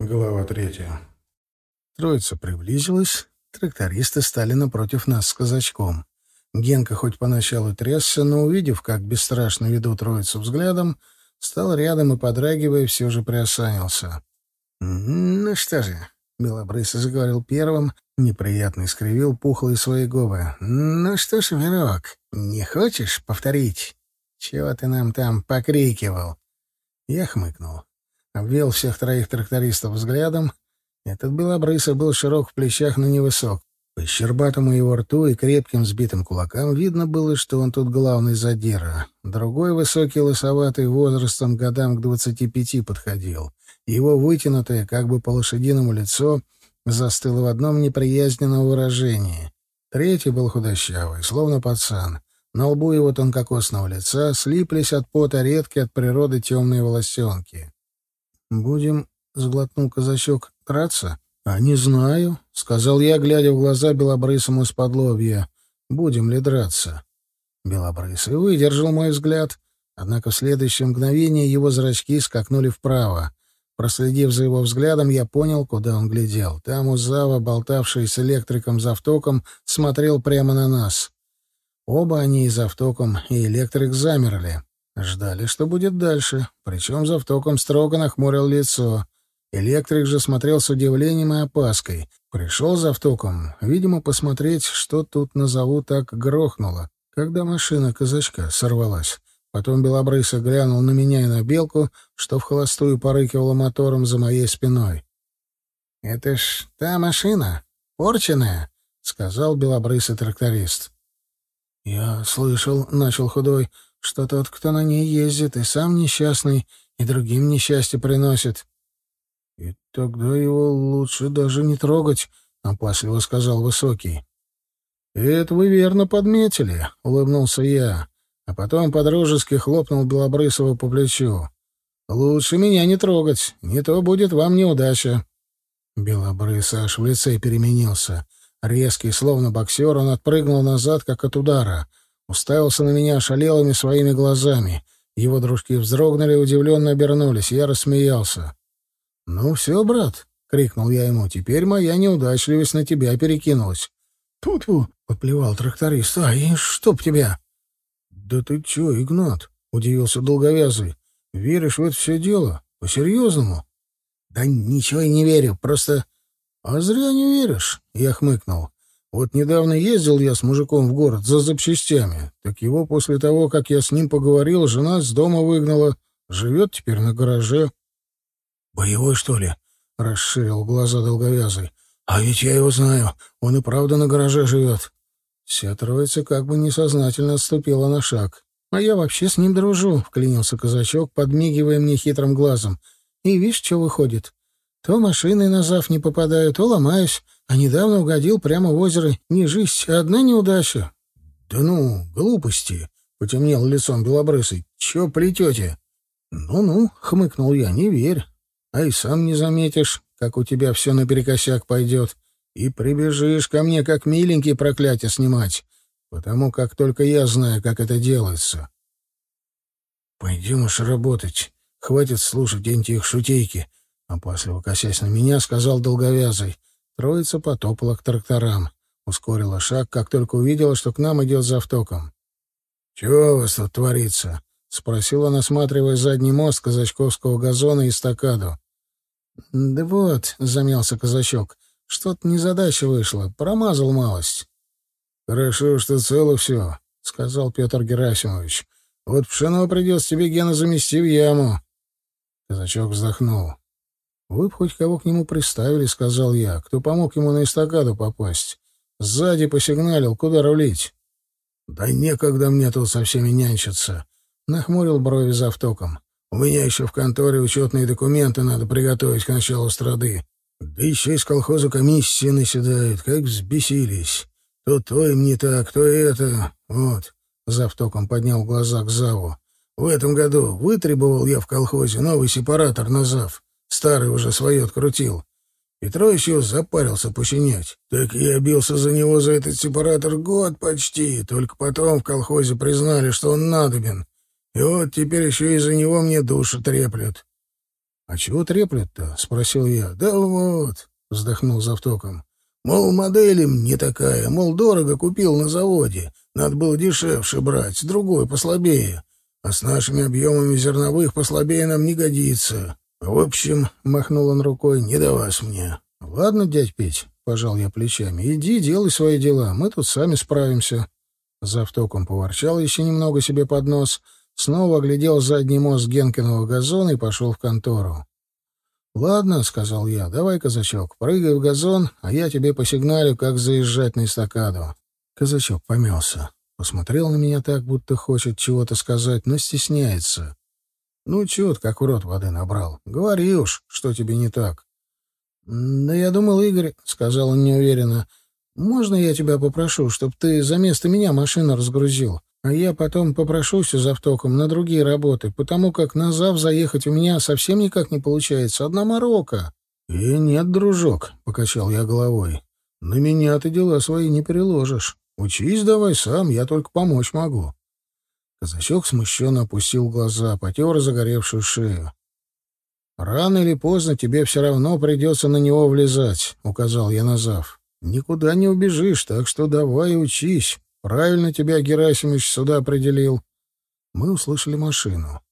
Глава третья. Троица приблизилась, трактористы стали напротив нас с казачком. Генка хоть поначалу трясся, но, увидев, как бесстрашно веду троицу взглядом, стал рядом и, подрагивая, все же приосанился. «Ну что же», — Белобрысый заговорил первым, неприятно искривил пухлые свои губы. «Ну что ж, Верок, не хочешь повторить? Чего ты нам там покрикивал?» Я хмыкнул обвел всех троих трактористов взглядом. Этот белобрысый был широк в плечах, но невысок. По щербатому его рту и крепким сбитым кулакам видно было, что он тут главный задира. Другой высокий лысоватый возрастом годам к двадцати пяти подходил. Его вытянутое, как бы по-лошадиному лицо, застыло в одном неприязненном выражении. Третий был худощавый, словно пацан. На лбу его тонкокосного лица слиплись от пота редкие от природы темные волосенки. «Будем, — сглотнул казачок, — драться?» «А не знаю», — сказал я, глядя в глаза белобрысому из-под лобья. «Будем ли драться?» Белобрысый выдержал мой взгляд, однако в следующее мгновение его зрачки скакнули вправо. Проследив за его взглядом, я понял, куда он глядел. Там Узава, болтавший с электриком за автоком, смотрел прямо на нас. Оба они и за автоком, и электрик замерли. Ждали, что будет дальше, причем завтоком строго нахмурил лицо. Электрик же смотрел с удивлением и опаской. Пришел завтоком, видимо, посмотреть, что тут назову так грохнуло, когда машина казачка сорвалась. Потом Белобрысый глянул на меня и на Белку, что в холостую порыкивала мотором за моей спиной. — Это ж та машина, порченная, — сказал Белобрысый тракторист. — Я слышал, — начал худой, что тот, кто на ней ездит, и сам несчастный, и другим несчастье приносит. — И тогда его лучше даже не трогать, — опасливо сказал Высокий. — Это вы верно подметили, — улыбнулся я, а потом подружески хлопнул Белобрысова по плечу. — Лучше меня не трогать, не то будет вам неудача. Белобрысый аж в лице переменился. Резкий, словно боксер, он отпрыгнул назад, как от удара — уставился на меня шалелыми своими глазами. Его дружки вздрогнули и удивленно обернулись. Я рассмеялся. «Ну все, брат», — крикнул я ему, — «теперь моя неудачливость на тебя перекинулась». «Тут-ту», — поплевал тракторист, — «ай, чтоб тебя». «Да ты че, Игнат?» — удивился долговязый. «Веришь в это все дело? По-серьезному?» «Да ничего я не верю, просто...» «А зря не веришь», — я хмыкнул. Вот недавно ездил я с мужиком в город за запчастями. Так его после того, как я с ним поговорил, жена с дома выгнала. Живет теперь на гараже. — Боевой, что ли? — расширил глаза долговязый. — А ведь я его знаю. Он и правда на гараже живет. Вся троица как бы несознательно отступила на шаг. — А я вообще с ним дружу, — вклинился казачок, подмигивая мне хитрым глазом. — И видишь, что выходит? То машины на зав не попадаю, то ломаюсь, а недавно угодил прямо в озеро. Не жизнь, а одна неудача. — Да ну, глупости! — потемнел лицом белобрысый. — Чё плетете? Ну — Ну-ну, — хмыкнул я, — не верь. А и сам не заметишь, как у тебя все наперекосяк пойдет. И прибежишь ко мне, как миленький, проклятие снимать. Потому как только я знаю, как это делается. — Пойдем уж работать. Хватит слушать эти их шутейки. Опасливо косясь на меня, сказал долговязый. Троица потопала к тракторам. Ускорила шаг, как только увидела, что к нам идет завтоком. — Чего у вас тут творится? — спросил он, осматривая задний мост казачковского газона и стакаду. — Да вот, — замялся казачок, — что-то незадача вышла, промазал малость. — Хорошо, что цело все, — сказал Петр Герасимович. — Вот пшено придется тебе, Гена, замести в яму. Казачок вздохнул. «Вы б хоть кого к нему приставили», — сказал я, — «кто помог ему на эстакаду попасть. Сзади посигналил, куда рулить». «Да некогда мне тут со всеми нянчиться», — нахмурил брови за автоком. «У меня еще в конторе учетные документы надо приготовить к началу страды. Да еще из колхоза комиссии наседают, как взбесились. То то им не так, то это. Вот». Завтоком поднял глаза к Заву. «В этом году вытребовал я в колхозе новый сепаратор на ЗАВ. Старый уже свое открутил. Петрович его запарился починять. Так я бился за него за этот сепаратор год почти. Только потом в колхозе признали, что он надобен. И вот теперь еще из-за него мне душу треплют. «А чего треплют-то?» — спросил я. «Да вот», — вздохнул завтоком. «Мол, модель им не такая, мол, дорого купил на заводе. Надо было дешевше брать, другой послабее. А с нашими объемами зерновых послабее нам не годится. В общем, — махнул он рукой, — не до вас мне». «Ладно, дядь Петь», — пожал я плечами, — «иди, делай свои дела, мы тут сами справимся». Завтоком поворчал еще немного себе под нос, снова оглядел задний мост Генкиного газона и пошел в контору. «Ладно», — сказал я, — «давай, казачок, прыгай в газон, а я тебе посигналю, как заезжать на эстакаду». Казачок помялся. Посмотрел на меня так, будто хочет чего-то сказать, но стесняется. «Ну, ты как в рот воды набрал? Говори уж, что тебе не так». «Да я думал, Игорь», — сказал он неуверенно, — «можно я тебя попрошу, чтобы ты за место меня машину разгрузил? А я потом попрошусь из автоком на другие работы, потому как на зав заехать у меня совсем никак не получается. Одна морока. — И нет, дружок, — покачал я головой. — На меня ты дела свои не переложишь. Учись давай сам, я только помочь могу. Казачок смущенно опустил глаза, потер загоревшую шею. — Рано или поздно тебе все равно придется на него влезать, — указал я на Никуда не убежишь, так что давай учись. Правильно тебя Герасимович сюда определил. Мы услышали машину.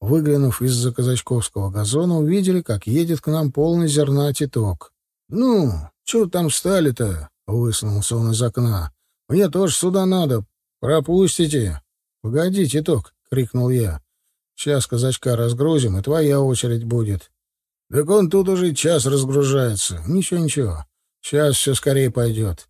Выглянув из-за казачковского газона, увидели, как едет к нам полный зерна титок. — Ну, что там стали-то? — высунулся он из окна. — Мне тоже сюда надо. Пропустите. — Погоди, титок, — крикнул я. — Сейчас казачка разгрузим, и твоя очередь будет. — Так он тут уже час разгружается. Ничего-ничего. Сейчас все скорее пойдет.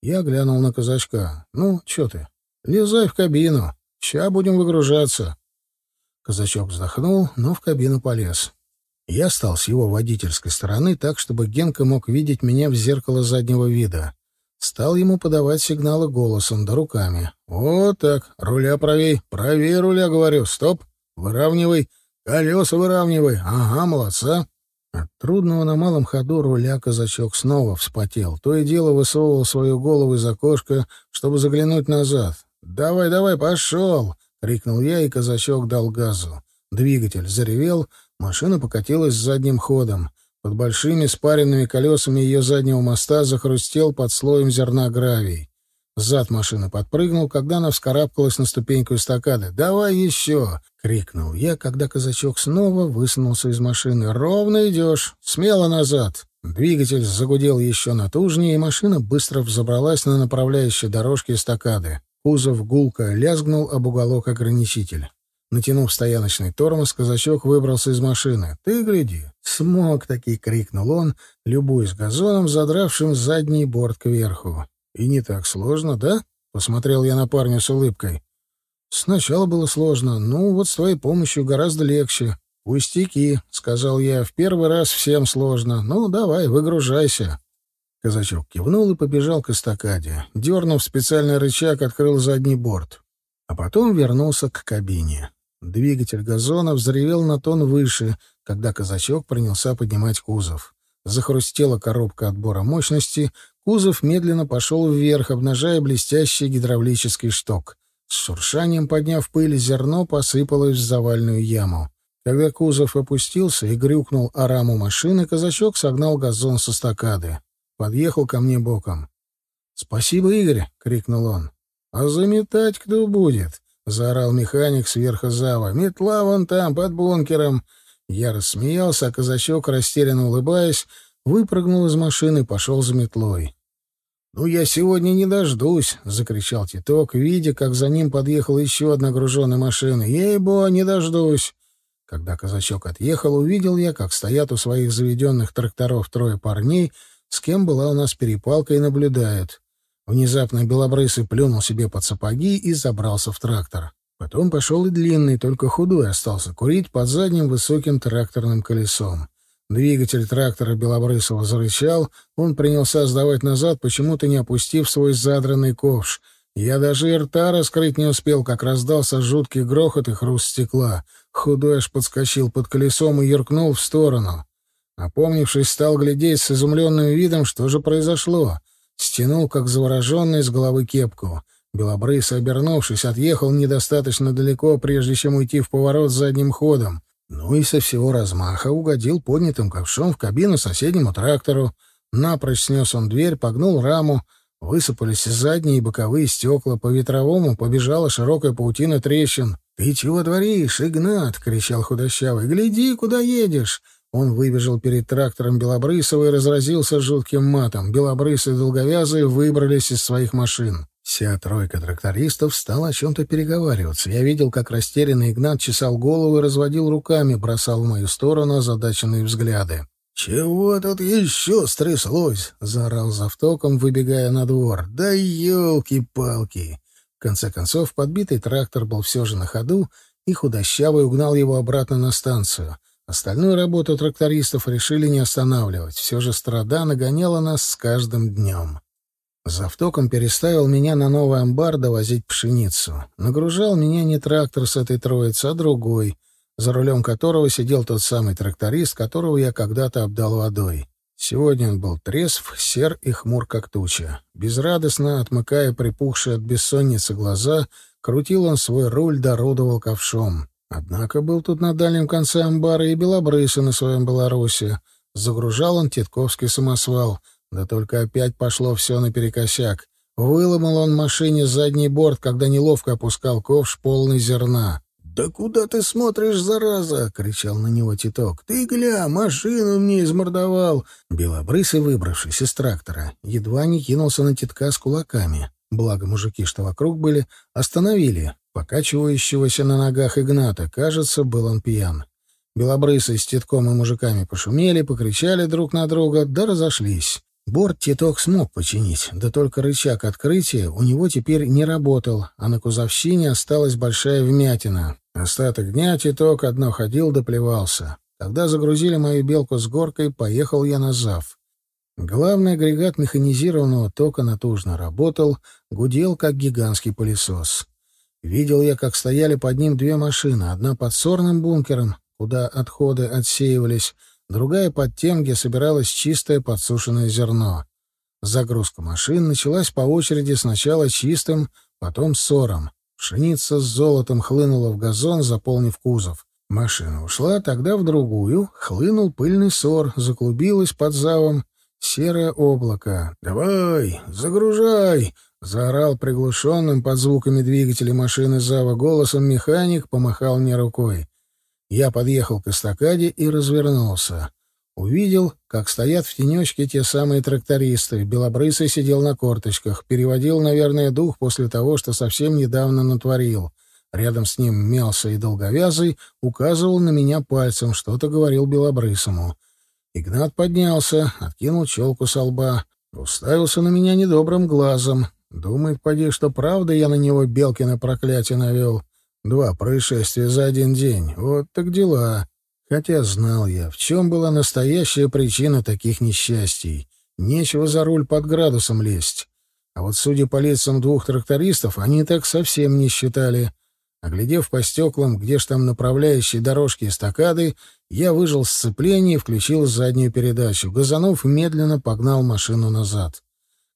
Я глянул на казачка. «Ну, что ты? Лезай в кабину. Ща будем выгружаться». Казачок вздохнул, но в кабину полез. Я стал с его водительской стороны так, чтобы Генка мог видеть меня в зеркало заднего вида. Стал ему подавать сигналы голосом да руками. «Вот так. Руля правей. Правее руля, говорю. Стоп. Выравнивай. Колеса выравнивай. Ага, молодца». От трудного на малом ходу руля казачок снова вспотел. То и дело высовывал свою голову из окошка, чтобы заглянуть назад. «Давай, давай, пошел!» — крикнул я, и казачок дал газу. Двигатель заревел, машина покатилась задним ходом. Под большими спаренными колесами ее заднего моста захрустел под слоем зерна гравий. Зад машины подпрыгнул, когда она вскарабкалась на ступеньку эстакады. «Давай еще!» — крикнул я, когда казачок снова высунулся из машины. «Ровно идешь! Смело назад!» Двигатель загудел еще натужнее, и машина быстро взобралась на направляющей дорожке эстакады. Кузов гулко лязгнул об уголок ограничитель. Натянув стояночный тормоз, казачок выбрался из машины. «Ты гляди!» «Смог таки!» — крикнул он, любуясь газоном, задравшим задний борт кверху. «И не так сложно, да?» — посмотрел я на парня с улыбкой. «Сначала было сложно, ну вот с твоей помощью гораздо легче. Пустяки», — сказал я, — «в первый раз всем сложно. Ну, давай, выгружайся». Казачок кивнул и побежал к эстакаде. Дернув специальный рычаг, открыл задний борт. А потом вернулся к кабине. Двигатель газона взревел на тон выше, когда казачок принялся поднимать кузов. Захрустела коробка отбора мощности, Кузов медленно пошел вверх, обнажая блестящий гидравлический шток. С шуршанием, подняв пыль, зерно посыпалось в завальную яму. Когда кузов опустился и грюкнул о раму машины, казачок согнал газон со стакады. Подъехал ко мне боком. «Спасибо, Игорь!» — крикнул он. «А заметать кто будет?» — заорал механик сверху зава. «Метла вон там, под бункером!» Я рассмеялся, а казачок, растерянно улыбаясь, выпрыгнул из машины и пошел за метлой. «Ну, я сегодня не дождусь!» — закричал Титок, видя, как за ним подъехала еще одна груженная машина. «Ей-бо, не дождусь!» Когда казачок отъехал, увидел я, как стоят у своих заведенных тракторов трое парней, с кем была у нас перепалка, и наблюдают. Внезапно Белобрысый плюнул себе под сапоги и забрался в трактор. Потом пошел и длинный, только худой остался курить под задним высоким тракторным колесом. Двигатель трактора Белобрысова зарычал, он принялся сдавать назад, почему-то не опустив свой задранный ковш. Я даже и рта раскрыть не успел, как раздался жуткий грохот и хруст стекла. Худой аж подскочил под колесом и юркнул в сторону. Опомнившись, стал глядеть с изумленным видом, что же произошло. Стянул, как завороженный, с головы кепку. Белобрысый, обернувшись, отъехал недостаточно далеко, прежде чем уйти в поворот задним ходом. Ну и со всего размаха угодил поднятым ковшом в кабину соседнему трактору. Напрочь снес он дверь, погнул раму, высыпались задние и боковые стекла, по ветровому побежала широкая паутина трещин. «Ты чего творишь, Игнат?» — кричал худощавый. «Гляди, куда едешь!» Он выбежал перед трактором Белобрысова и разразился жутким матом. Белобрысы и долговязые выбрались из своих машин. Вся тройка трактористов стала о чем-то переговариваться. Я видел, как растерянный Игнат чесал голову и разводил руками, бросал в мою сторону озадаченные взгляды. «Чего тут еще стряслось?» — заорал завтоком, выбегая на двор. «Да елки-палки!» В конце концов, подбитый трактор был все же на ходу, и худощавый угнал его обратно на станцию. Остальную работу трактористов решили не останавливать. Все же страда нагоняла нас с каждым днем. Завтоком переставил меня на новый амбар довозить пшеницу. Нагружал меня не трактор с этой троицы, а другой, за рулем которого сидел тот самый тракторист, которого я когда-то обдал водой. Сегодня он был трезв, сер и хмур, как туча. Безрадостно, отмыкая припухшие от бессонницы глаза, крутил он свой руль, дородовал ковшом. Однако был тут на дальнем конце амбара и белобрысы на своем Беларуси. Загружал он титковский самосвал. Да только опять пошло все наперекосяк. Выломал он машине задний борт, когда неловко опускал ковш полный зерна. «Да куда ты смотришь, зараза?» — кричал на него Титок. «Ты гля, машину мне измордовал!» Белобрысый, выбравшись из трактора, едва не кинулся на Титка с кулаками. Благо мужики, что вокруг были, остановили покачивающегося на ногах Игната. Кажется, был он пьян. Белобрысый с Титком и мужиками пошумели, покричали друг на друга, да разошлись. Борт Титок смог починить, да только рычаг открытия у него теперь не работал, а на кузовщине осталась большая вмятина. Остаток дня Титок одно ходил доплевался. Когда загрузили мою белку с горкой, поехал я на ЗАВ. Главный агрегат механизированного тока натужно работал, гудел, как гигантский пылесос. Видел я, как стояли под ним две машины, одна под сорным бункером, куда отходы отсеивались, другая под тем, где собиралось чистое подсушенное зерно. Загрузка машин началась по очереди сначала чистым, потом сором. Пшеница с золотом хлынула в газон, заполнив кузов. Машина ушла, тогда в другую хлынул пыльный сор, заклубилась под завом серое облако. «Давай, загружай!» — заорал приглушенным под звуками двигателя машины зава голосом механик, помахал мне рукой. Я подъехал к эстакаде и развернулся. Увидел, как стоят в тенечке те самые трактористы. Белобрысый сидел на корточках, переводил, наверное, дух после того, что совсем недавно натворил. Рядом с ним мялся и долговязый, указывал на меня пальцем, что-то говорил Белобрысому. Игнат поднялся, откинул челку со лба, уставился на меня недобрым глазом. Думает, поди, что правда я на него Белкина проклятие навел. Два происшествия за один день. Вот так дела. Хотя знал я, в чем была настоящая причина таких несчастий. Нечего за руль под градусом лезть. А вот, судя по лицам двух трактористов, они так совсем не считали. Оглядев по стеклам, где ж там направляющие дорожки эстакады, я выжил сцепление и включил заднюю передачу. Газанов медленно погнал машину назад.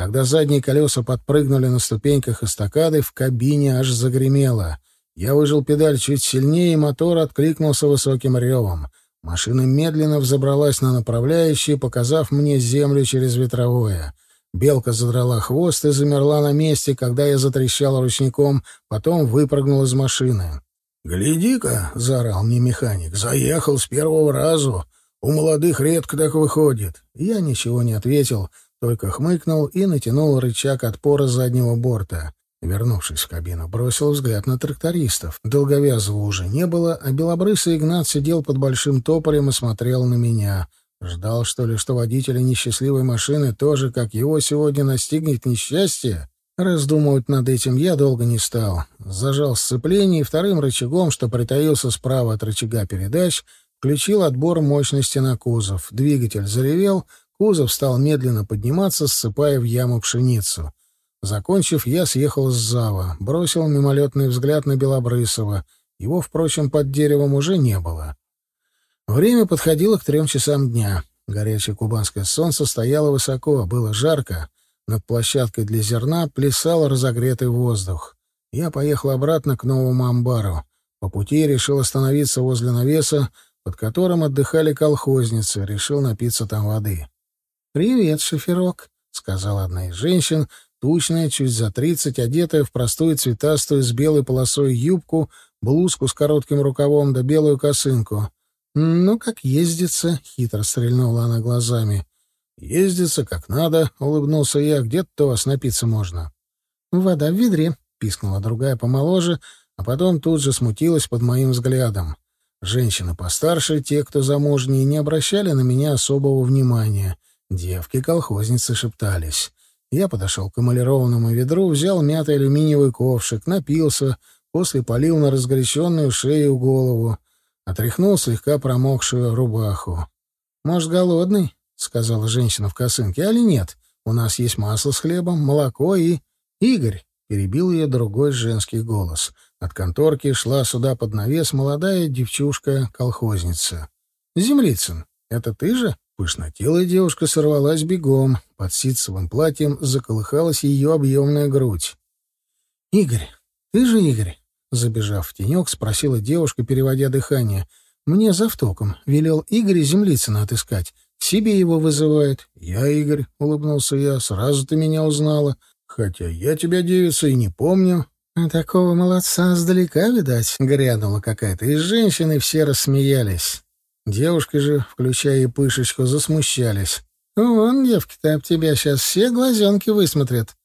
Когда задние колеса подпрыгнули на ступеньках эстакады, в кабине аж загремело — я выжил педаль чуть сильнее, и мотор откликнулся высоким ревом. Машина медленно взобралась на направляющие, показав мне землю через ветровое. Белка задрала хвост и замерла на месте, когда я затрещал ручником, потом выпрыгнул из машины. «Гляди-ка!» — заорал мне механик. «Заехал с первого разу. У молодых редко так выходит». Я ничего не ответил, только хмыкнул и натянул рычаг отпора заднего борта. Вернувшись в кабину, бросил взгляд на трактористов. Долговязого уже не было, а белобрысый Игнат сидел под большим тополем и смотрел на меня. Ждал, что ли, что водителя несчастливой машины тоже, как его, сегодня настигнет несчастье? Раздумывать над этим я долго не стал. Зажал сцепление и вторым рычагом, что притаился справа от рычага передач, включил отбор мощности на кузов. Двигатель заревел, кузов стал медленно подниматься, ссыпая в яму пшеницу. Закончив, я съехал с зава, бросил мимолетный взгляд на Белобрысова. Его, впрочем, под деревом уже не было. Время подходило к трем часам дня. Горячее кубанское солнце стояло высоко, было жарко. Над площадкой для зерна плясал разогретый воздух. Я поехал обратно к новому амбару. По пути решил остановиться возле навеса, под которым отдыхали колхозницы, решил напиться там воды. «Привет, шоферок», — сказала одна из женщин, тучная, чуть за тридцать, одетая в простую цветастую с белой полосой юбку, блузку с коротким рукавом да белую косынку. «Ну, как ездится?» — хитро стрельнула она глазами. «Ездится как надо», — улыбнулся я. «Где-то вас напиться можно». «Вода в ведре», — пискнула другая помоложе, а потом тут же смутилась под моим взглядом. Женщины постарше, те, кто замужние, не обращали на меня особого внимания. Девки-колхозницы шептались. Я подошел к эмалированному ведру, взял мятый алюминиевый ковшик, напился, после полил на разгоряченную шею голову, отряхнул слегка промокшую рубаху. «Может, голодный?» — сказала женщина в косынке. «Али нет? У нас есть масло с хлебом, молоко и...» «Игорь!» — перебил ее другой женский голос. От конторки шла сюда под навес молодая девчушка-колхозница. «Землицын, это ты же?» Пышнотелая девушка сорвалась бегом. Под ситцевым платьем заколыхалась ее объемная грудь. «Игорь, ты же Игорь?» Забежав в тенек, спросила девушка, переводя дыхание. «Мне за втоком. Велел Игоря Землицына отыскать. Себе его вызывает». «Я Игорь», — улыбнулся я. «Сразу ты меня узнала. Хотя я тебя, девица, и не помню». «А такого молодца сдалека, видать», — грянула какая-то из женщин, и все рассмеялись. Девушки же, включая и пышечку, засмущались. «Вон, девки-то об тебя сейчас все глазенки высмотрят».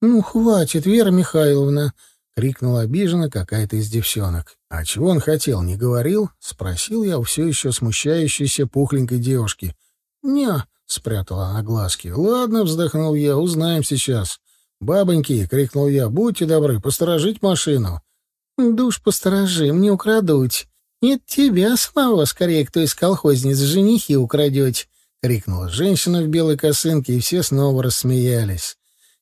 «Ну, хватит, Вера Михайловна», — крикнула обиженно какая-то из девчонок. «А чего он хотел, не говорил?» — спросил я у все еще смущающейся пухленькой девушки. «Не», — спрятала она глазки. «Ладно», — вздохнул я, — «узнаем сейчас». «Бабоньки!» — крикнул я. «Будьте добры, посторожить машину!» «Душ посторожим, не украдуть. Нет тебя самого, скорее, кто из колхозниц женихи украдете!» — крикнула женщина в белой косынке, и все снова рассмеялись.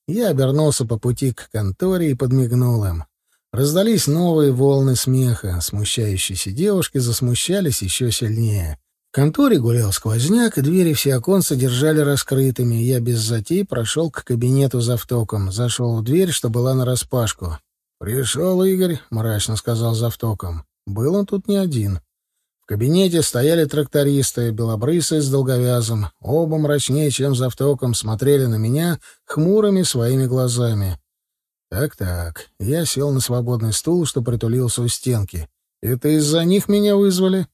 Я обернулся по пути к конторе и подмигнул им. Раздались новые волны смеха. Смущающиеся девушки засмущались еще сильнее конторе гулял сквозняк, и двери все оконца держали раскрытыми. Я без затей прошел к кабинету за автоком. Зашел в дверь, что была нараспашку. «Пришел Игорь», — мрачно сказал завтоком. Был он тут не один. В кабинете стояли трактористы, белобрысые с долговязом. Оба мрачнее, чем завтоком, смотрели на меня хмурыми своими глазами. «Так-так». Я сел на свободный стул, что притулился у стенки. «Это из-за них меня вызвали?»